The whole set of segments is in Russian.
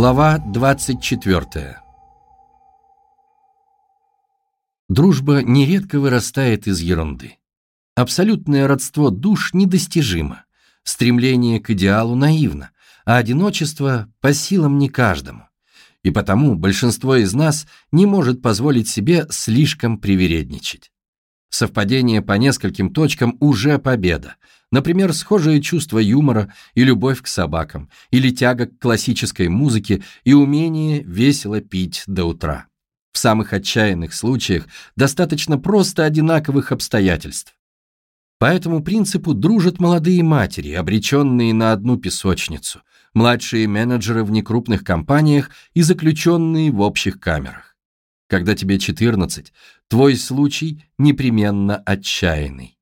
Глава 24 Дружба нередко вырастает из ерунды. Абсолютное родство душ недостижимо, стремление к идеалу наивно, а одиночество по силам не каждому. И потому большинство из нас не может позволить себе слишком привередничать. Совпадение по нескольким точкам уже победа. Например, схожее чувство юмора и любовь к собакам, или тяга к классической музыке и умение весело пить до утра. В самых отчаянных случаях достаточно просто одинаковых обстоятельств. По этому принципу дружат молодые матери, обреченные на одну песочницу, младшие менеджеры в некрупных компаниях и заключенные в общих камерах. Когда тебе 14, твой случай непременно отчаянный.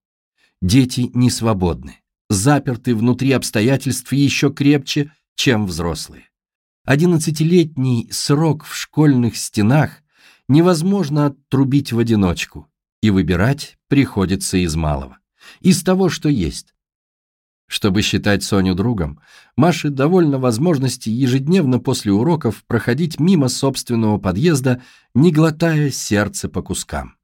Дети не свободны, заперты внутри обстоятельств еще крепче, чем взрослые. Одиннадцатилетний срок в школьных стенах невозможно отрубить в одиночку, и выбирать приходится из малого, из того, что есть. Чтобы считать Соню другом, Маше довольно возможности ежедневно после уроков проходить мимо собственного подъезда, не глотая сердце по кускам.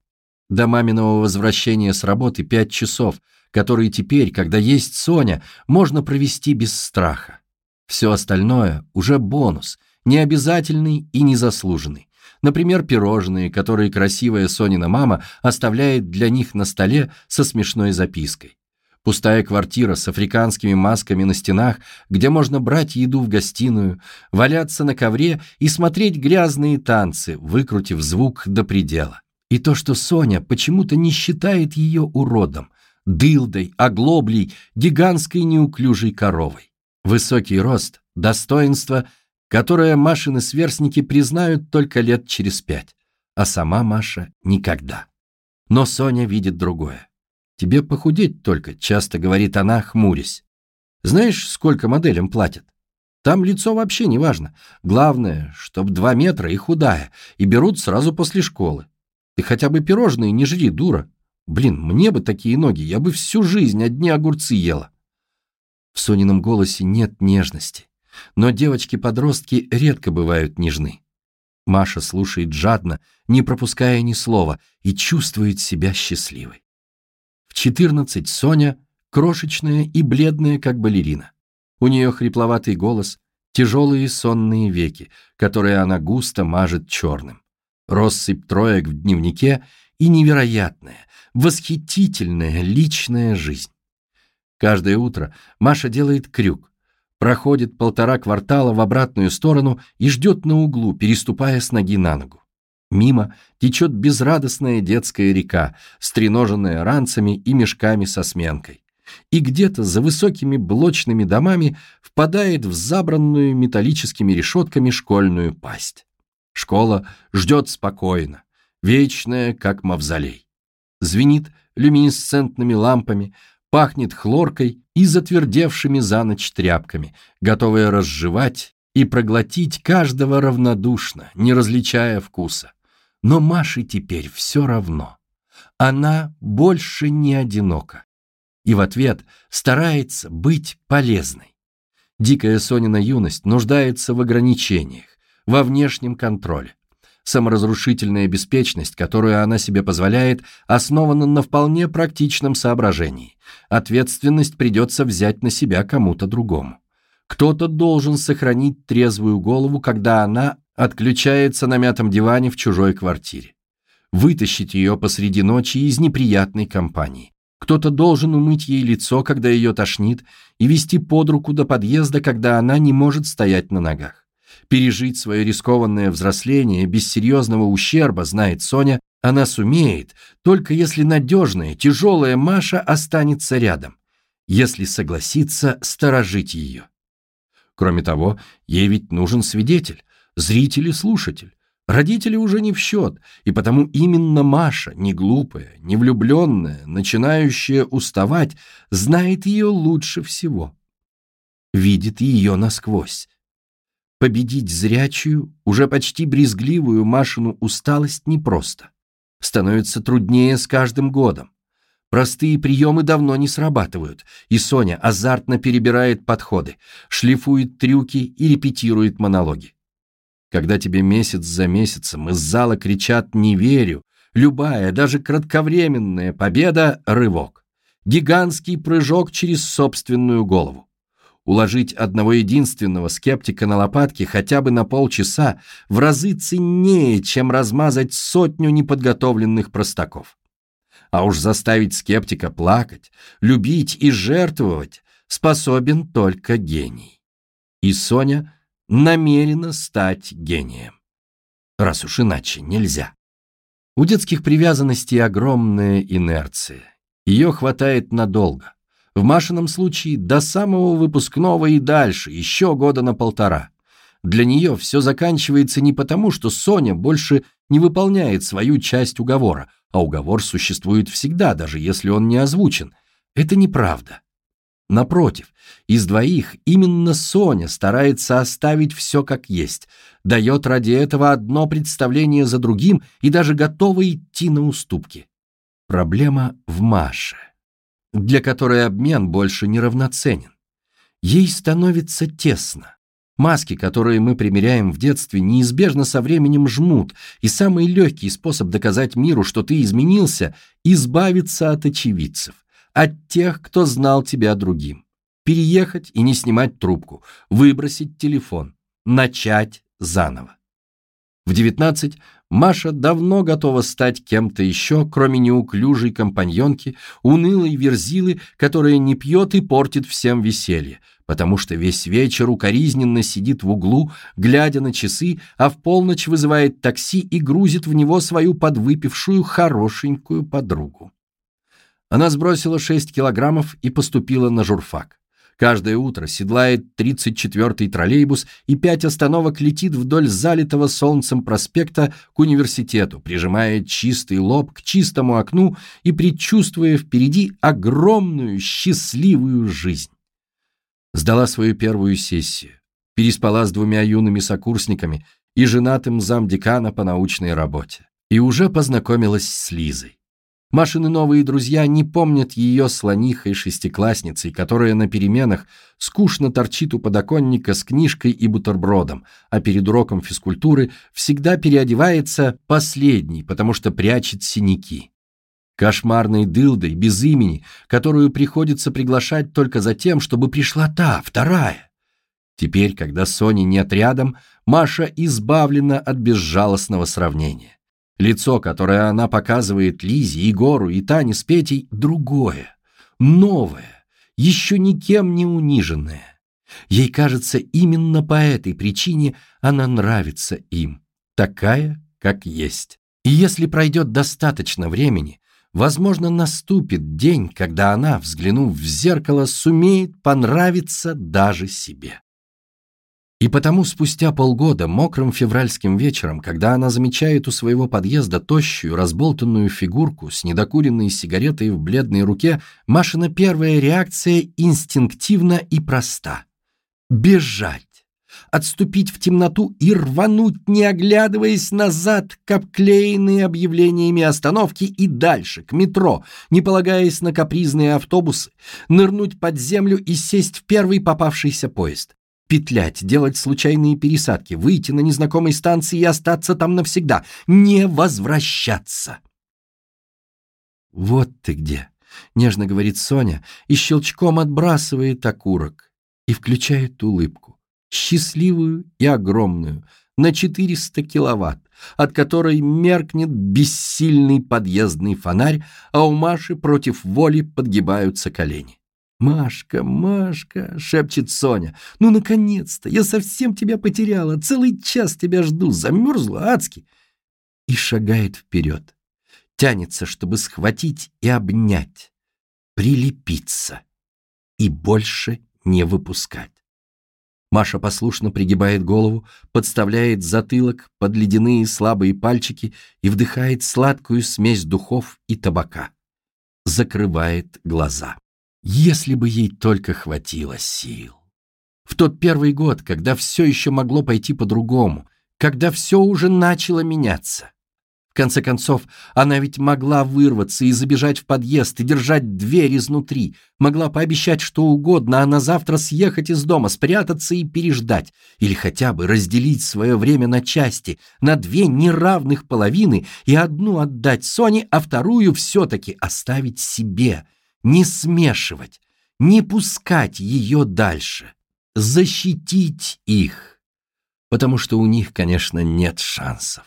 До маминого возвращения с работы пять часов, которые теперь, когда есть Соня, можно провести без страха. Все остальное уже бонус, необязательный и незаслуженный. Например, пирожные, которые красивая Сонина мама оставляет для них на столе со смешной запиской. Пустая квартира с африканскими масками на стенах, где можно брать еду в гостиную, валяться на ковре и смотреть грязные танцы, выкрутив звук до предела. И то, что Соня почему-то не считает ее уродом, дылдой, оглоблей, гигантской неуклюжей коровой. Высокий рост, достоинство – которое Машины сверстники признают только лет через пять, а сама Маша никогда. Но Соня видит другое. «Тебе похудеть только», — часто говорит она, хмурясь. «Знаешь, сколько моделям платят? Там лицо вообще не важно. Главное, чтоб два метра и худая, и берут сразу после школы. Ты хотя бы пирожные не жри, дура. Блин, мне бы такие ноги, я бы всю жизнь одни огурцы ела». В Сонином голосе нет нежности. Но девочки-подростки редко бывают нежны. Маша слушает жадно, не пропуская ни слова, и чувствует себя счастливой. В 14 Соня крошечная и бледная, как балерина. У нее хрипловатый голос, тяжелые сонные веки, которые она густо мажет черным. Россыпь троек в дневнике и невероятная, восхитительная личная жизнь. Каждое утро Маша делает крюк, проходит полтора квартала в обратную сторону и ждет на углу, переступая с ноги на ногу. Мимо течет безрадостная детская река, стреноженная ранцами и мешками со сменкой. И где-то за высокими блочными домами впадает в забранную металлическими решетками школьную пасть. Школа ждет спокойно, вечная, как мавзолей. Звенит люминесцентными лампами, пахнет хлоркой и затвердевшими за ночь тряпками, готовые разжевать и проглотить каждого равнодушно, не различая вкуса. Но Маше теперь все равно. Она больше не одинока. И в ответ старается быть полезной. Дикая Сонина юность нуждается в ограничениях, во внешнем контроле. Саморазрушительная беспечность, которую она себе позволяет, основана на вполне практичном соображении. Ответственность придется взять на себя кому-то другому. Кто-то должен сохранить трезвую голову, когда она отключается на мятом диване в чужой квартире. Вытащить ее посреди ночи из неприятной компании. Кто-то должен умыть ей лицо, когда ее тошнит, и вести под руку до подъезда, когда она не может стоять на ногах. Пережить свое рискованное взросление без серьезного ущерба, знает Соня, она сумеет, только если надежная, тяжелая Маша останется рядом, если согласится сторожить ее. Кроме того, ей ведь нужен свидетель, зритель и слушатель. Родители уже не в счет, и потому именно Маша, не глупая, не влюбленная, начинающая уставать, знает ее лучше всего. Видит ее насквозь, Победить зрячую, уже почти брезгливую Машину усталость непросто. Становится труднее с каждым годом. Простые приемы давно не срабатывают, и Соня азартно перебирает подходы, шлифует трюки и репетирует монологи. Когда тебе месяц за месяцем из зала кричат «не верю», любая, даже кратковременная победа — рывок. Гигантский прыжок через собственную голову. Уложить одного единственного скептика на лопатки хотя бы на полчаса в разы ценнее, чем размазать сотню неподготовленных простаков. А уж заставить скептика плакать, любить и жертвовать способен только гений. И Соня намерена стать гением. Раз уж иначе нельзя. У детских привязанностей огромная инерция. Ее хватает надолго. В Машином случае до самого выпускного и дальше, еще года на полтора. Для нее все заканчивается не потому, что Соня больше не выполняет свою часть уговора, а уговор существует всегда, даже если он не озвучен. Это неправда. Напротив, из двоих именно Соня старается оставить все как есть, дает ради этого одно представление за другим и даже готова идти на уступки. Проблема в Маше для которой обмен больше неравноценен. Ей становится тесно. Маски, которые мы примеряем в детстве, неизбежно со временем жмут, и самый легкий способ доказать миру, что ты изменился, избавиться от очевидцев, от тех, кто знал тебя другим. Переехать и не снимать трубку, выбросить телефон, начать заново. В 19 Маша давно готова стать кем-то еще, кроме неуклюжей компаньонки, унылой верзилы, которая не пьет и портит всем веселье, потому что весь вечер укоризненно сидит в углу, глядя на часы, а в полночь вызывает такси и грузит в него свою подвыпившую хорошенькую подругу. Она сбросила 6 килограммов и поступила на журфак. Каждое утро седлает 34-й троллейбус и пять остановок летит вдоль залитого солнцем проспекта к университету, прижимая чистый лоб к чистому окну и предчувствуя впереди огромную счастливую жизнь. Сдала свою первую сессию, переспала с двумя юными сокурсниками и женатым замдекана по научной работе. И уже познакомилась с Лизой. Машины новые друзья не помнят ее слонихой шестиклассницей, которая на переменах скучно торчит у подоконника с книжкой и бутербродом, а перед уроком физкультуры всегда переодевается последней, потому что прячет синяки. Кошмарной дылдой, без имени, которую приходится приглашать только за тем, чтобы пришла та, вторая. Теперь, когда Сони нет рядом, Маша избавлена от безжалостного сравнения. Лицо, которое она показывает Лизе, Егору и Тане с Петей, другое, новое, еще никем не униженное. Ей кажется, именно по этой причине она нравится им, такая, как есть. И если пройдет достаточно времени, возможно, наступит день, когда она, взглянув в зеркало, сумеет понравиться даже себе. И потому спустя полгода, мокрым февральским вечером, когда она замечает у своего подъезда тощую, разболтанную фигурку с недокуренной сигаретой в бледной руке, Машина первая реакция инстинктивна и проста. Бежать. Отступить в темноту и рвануть, не оглядываясь назад к обклеенные объявлениями остановки и дальше, к метро, не полагаясь на капризные автобусы, нырнуть под землю и сесть в первый попавшийся поезд петлять, делать случайные пересадки, выйти на незнакомой станции и остаться там навсегда, не возвращаться. «Вот ты где!» — нежно говорит Соня и щелчком отбрасывает окурок и включает улыбку, счастливую и огромную, на 400 киловатт, от которой меркнет бессильный подъездный фонарь, а у Маши против воли подгибаются колени. «Машка, Машка!» — шепчет Соня. «Ну, наконец-то! Я совсем тебя потеряла! Целый час тебя жду! Замерзла адски!» И шагает вперед. Тянется, чтобы схватить и обнять. Прилепиться. И больше не выпускать. Маша послушно пригибает голову, подставляет затылок под ледяные слабые пальчики и вдыхает сладкую смесь духов и табака. Закрывает глаза. Если бы ей только хватило сил. В тот первый год, когда все еще могло пойти по-другому, когда все уже начало меняться. В конце концов, она ведь могла вырваться и забежать в подъезд и держать дверь изнутри, могла пообещать что угодно, а на завтра съехать из дома, спрятаться и переждать, или хотя бы разделить свое время на части, на две неравных половины и одну отдать Соне, а вторую все-таки оставить себе, не смешивать, не пускать ее дальше, защитить их, потому что у них, конечно, нет шансов.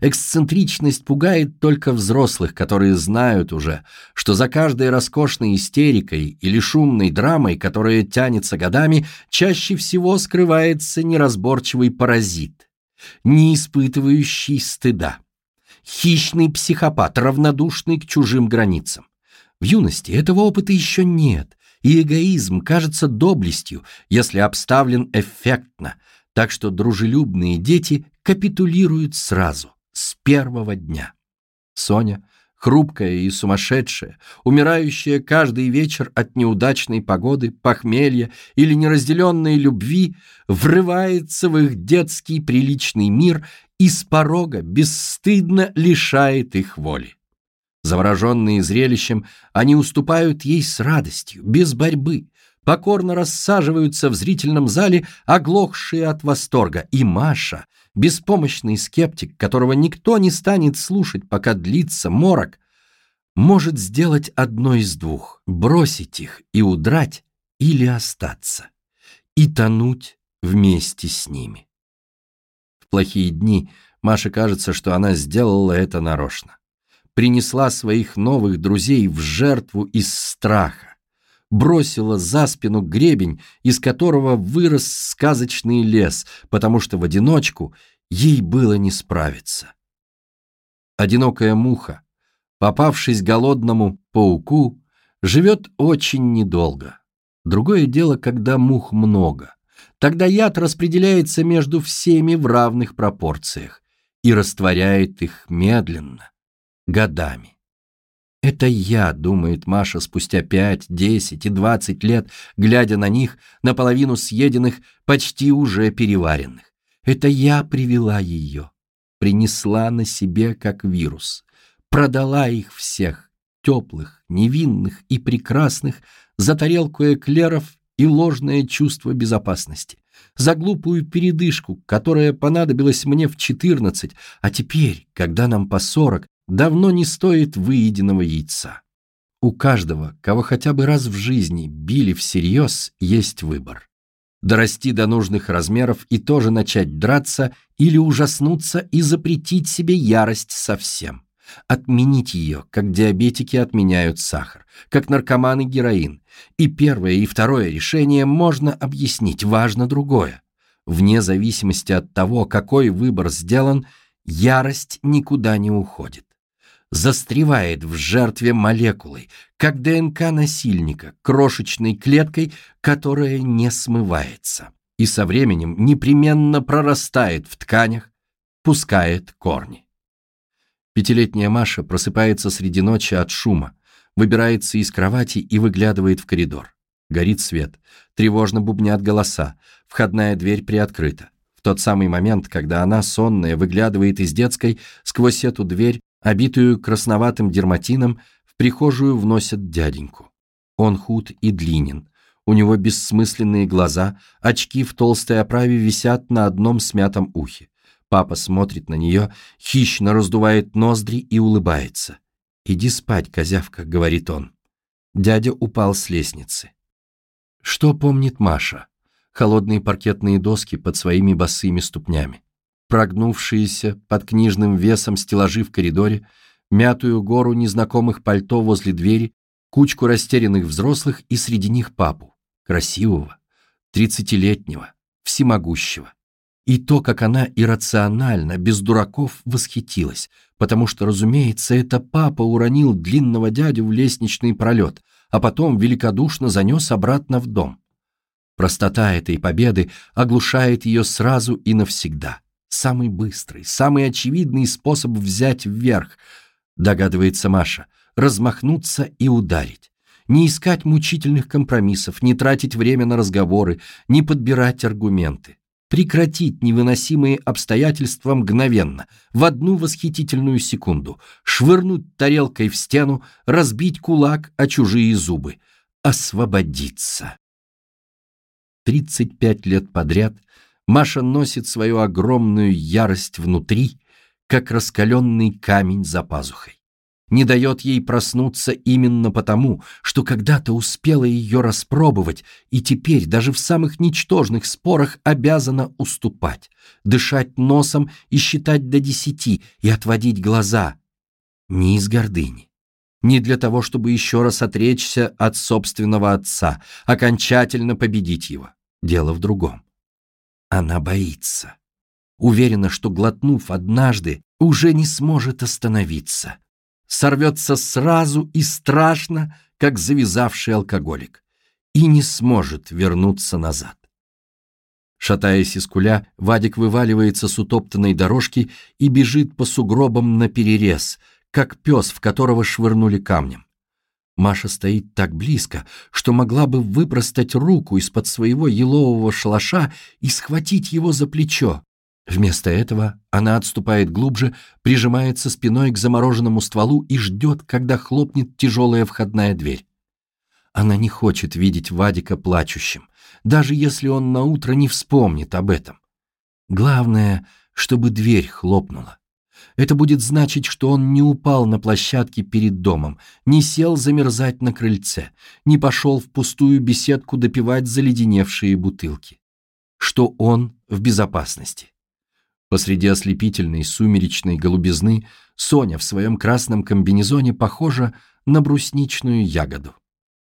Эксцентричность пугает только взрослых, которые знают уже, что за каждой роскошной истерикой или шумной драмой, которая тянется годами, чаще всего скрывается неразборчивый паразит, не испытывающий стыда. Хищный психопат, равнодушный к чужим границам. В юности этого опыта еще нет, и эгоизм кажется доблестью, если обставлен эффектно, так что дружелюбные дети капитулируют сразу, с первого дня. Соня, хрупкая и сумасшедшая, умирающая каждый вечер от неудачной погоды, похмелья или неразделенной любви, врывается в их детский приличный мир и с порога бесстыдно лишает их воли. Завороженные зрелищем, они уступают ей с радостью, без борьбы, покорно рассаживаются в зрительном зале, оглохшие от восторга, и Маша, беспомощный скептик, которого никто не станет слушать, пока длится морок, может сделать одно из двух — бросить их и удрать или остаться, и тонуть вместе с ними. В плохие дни Маше кажется, что она сделала это нарочно принесла своих новых друзей в жертву из страха, бросила за спину гребень, из которого вырос сказочный лес, потому что в одиночку ей было не справиться. Одинокая муха, попавшись голодному пауку, живет очень недолго. Другое дело, когда мух много. Тогда яд распределяется между всеми в равных пропорциях и растворяет их медленно, годами. Это я, думает Маша спустя пять, десять и двадцать лет, глядя на них, наполовину съеденных, почти уже переваренных. Это я привела ее, принесла на себе как вирус, продала их всех, теплых, невинных и прекрасных, за тарелку эклеров и ложное чувство безопасности, за глупую передышку, которая понадобилась мне в четырнадцать, а теперь, когда нам по сорок, давно не стоит выеденного яйца. У каждого, кого хотя бы раз в жизни били всерьез, есть выбор. Дорасти до нужных размеров и тоже начать драться или ужаснуться и запретить себе ярость совсем. Отменить ее, как диабетики отменяют сахар, как наркоманы героин. И первое, и второе решение можно объяснить, важно другое. Вне зависимости от того, какой выбор сделан, ярость никуда не уходит застревает в жертве молекулой, как ДНК насильника, крошечной клеткой, которая не смывается и со временем непременно прорастает в тканях, пускает корни. Пятилетняя Маша просыпается среди ночи от шума, выбирается из кровати и выглядывает в коридор. Горит свет, тревожно бубнят голоса, входная дверь приоткрыта. В тот самый момент, когда она, сонная, выглядывает из детской, сквозь эту дверь Обитую красноватым дерматином в прихожую вносят дяденьку. Он худ и длинен. У него бессмысленные глаза, очки в толстой оправе висят на одном смятом ухе. Папа смотрит на нее, хищно раздувает ноздри и улыбается. «Иди спать, козявка», — говорит он. Дядя упал с лестницы. Что помнит Маша? Холодные паркетные доски под своими босыми ступнями прогнувшиеся под книжным весом стеллажи в коридоре, мятую гору незнакомых пальто возле двери, кучку растерянных взрослых и среди них папу, красивого, тридцатилетнего, всемогущего. И то, как она иррационально, без дураков, восхитилась, потому что, разумеется, это папа уронил длинного дядю в лестничный пролет, а потом великодушно занес обратно в дом. Простота этой победы оглушает ее сразу и навсегда. Самый быстрый, самый очевидный способ взять вверх, догадывается Маша, размахнуться и ударить. Не искать мучительных компромиссов, не тратить время на разговоры, не подбирать аргументы. прекратить невыносимые обстоятельства мгновенно, в одну восхитительную секунду, швырнуть тарелкой в стену, разбить кулак о чужие зубы, освободиться. 35 лет подряд Маша носит свою огромную ярость внутри, как раскаленный камень за пазухой не дает ей проснуться именно потому, что когда-то успела ее распробовать и теперь даже в самых ничтожных спорах обязана уступать, дышать носом и считать до десяти и отводить глаза. Не из гордыни. Не для того, чтобы еще раз отречься от собственного отца, окончательно победить его. Дело в другом. Она боится. Уверена, что, глотнув однажды, уже не сможет остановиться сорвется сразу и страшно, как завязавший алкоголик, и не сможет вернуться назад. Шатаясь из куля, Вадик вываливается с утоптанной дорожки и бежит по сугробам на перерез, как пес, в которого швырнули камнем. Маша стоит так близко, что могла бы выпростать руку из-под своего елового шалаша и схватить его за плечо, Вместо этого она отступает глубже, прижимается спиной к замороженному стволу и ждет, когда хлопнет тяжелая входная дверь. Она не хочет видеть Вадика плачущим, даже если он наутро не вспомнит об этом. Главное, чтобы дверь хлопнула. Это будет значить, что он не упал на площадке перед домом, не сел замерзать на крыльце, не пошел в пустую беседку допивать заледеневшие бутылки. Что он в безопасности. Посреди ослепительной сумеречной голубизны Соня в своем красном комбинезоне похожа на брусничную ягоду.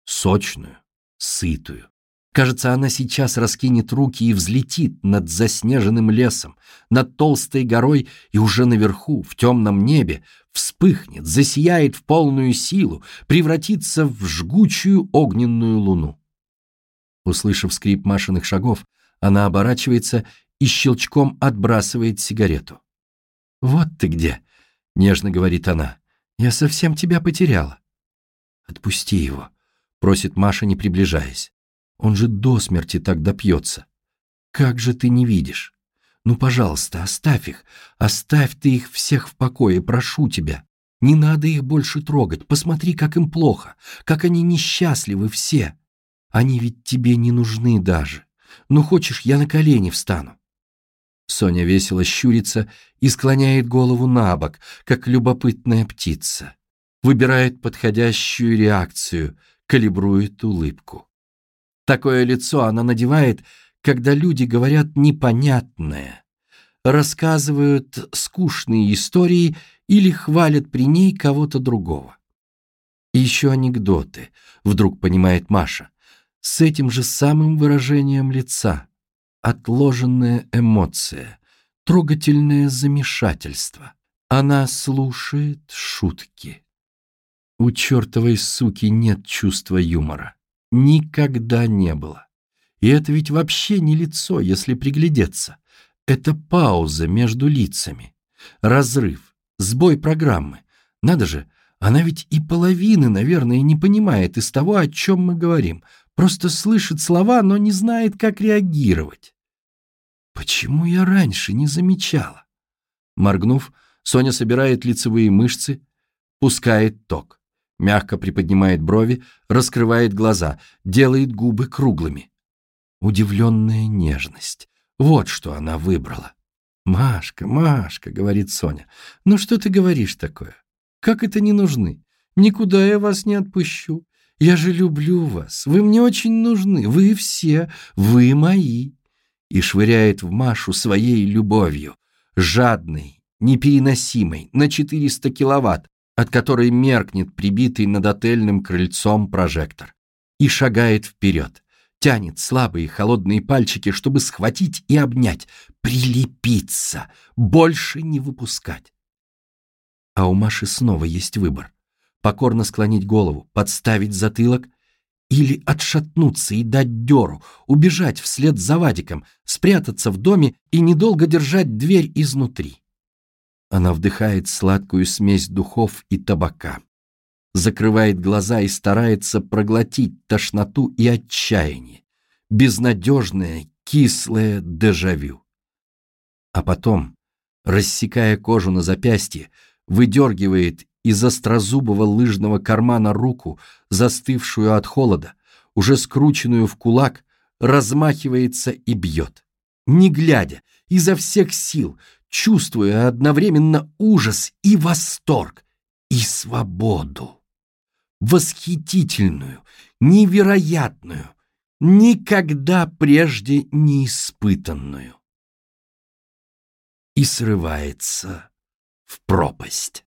Сочную, сытую. Кажется, она сейчас раскинет руки и взлетит над заснеженным лесом, над толстой горой и уже наверху, в темном небе, вспыхнет, засияет в полную силу, превратится в жгучую огненную луну. Услышав скрип Машиных шагов, она оборачивается и щелчком отбрасывает сигарету. «Вот ты где!» — нежно говорит она. «Я совсем тебя потеряла». «Отпусти его», — просит Маша, не приближаясь. «Он же до смерти так допьется. Как же ты не видишь? Ну, пожалуйста, оставь их. Оставь ты их всех в покое, прошу тебя. Не надо их больше трогать. Посмотри, как им плохо, как они несчастливы все. Они ведь тебе не нужны даже. Ну, хочешь, я на колени встану?» Соня весело щурится и склоняет голову на бок, как любопытная птица. Выбирает подходящую реакцию, калибрует улыбку. Такое лицо она надевает, когда люди говорят непонятное, рассказывают скучные истории или хвалят при ней кого-то другого. И еще анекдоты, вдруг понимает Маша, с этим же самым выражением лица отложенная эмоция, трогательное замешательство. Она слушает шутки. У чертовой суки нет чувства юмора. Никогда не было. И это ведь вообще не лицо, если приглядеться. Это пауза между лицами. Разрыв, сбой программы. Надо же, она ведь и половины, наверное, не понимает из того, о чем мы говорим. Просто слышит слова, но не знает, как реагировать. Почему я раньше не замечала? Моргнув, Соня собирает лицевые мышцы, пускает ток, мягко приподнимает брови, раскрывает глаза, делает губы круглыми. Удивленная нежность. Вот что она выбрала. «Машка, Машка», — говорит Соня, — «ну что ты говоришь такое? Как это не нужны? Никуда я вас не отпущу. Я же люблю вас. Вы мне очень нужны. Вы все. Вы мои и швыряет в Машу своей любовью, жадной, непереносимой, на 400 киловатт, от которой меркнет прибитый над отельным крыльцом прожектор, и шагает вперед, тянет слабые холодные пальчики, чтобы схватить и обнять, прилепиться, больше не выпускать. А у Маши снова есть выбор. Покорно склонить голову, подставить затылок или отшатнуться и дать дёру, убежать вслед за Вадиком, спрятаться в доме и недолго держать дверь изнутри. Она вдыхает сладкую смесь духов и табака, закрывает глаза и старается проглотить тошноту и отчаяние, безнадежное, кислое дежавю. А потом, рассекая кожу на запястье, выдергивает из острозубого лыжного кармана руку, застывшую от холода, уже скрученную в кулак, размахивается и бьет. Не глядя, изо всех сил, чувствуя одновременно ужас и восторг, и свободу. Восхитительную, невероятную, никогда прежде не испытанную. И срывается в пропасть.